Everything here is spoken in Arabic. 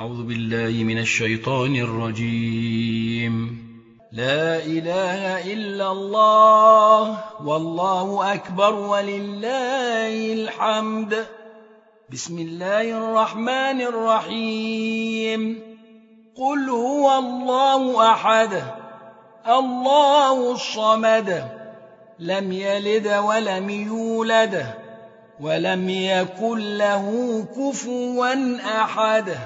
أعوذ بالله من الشيطان الرجيم. لا إله إلا الله والله أكبر ولله الحمد. بسم الله الرحمن الرحيم. قل هو الله أحد الله الصمد لم يلد ولم يولد ولم يكن له كفوا أحد.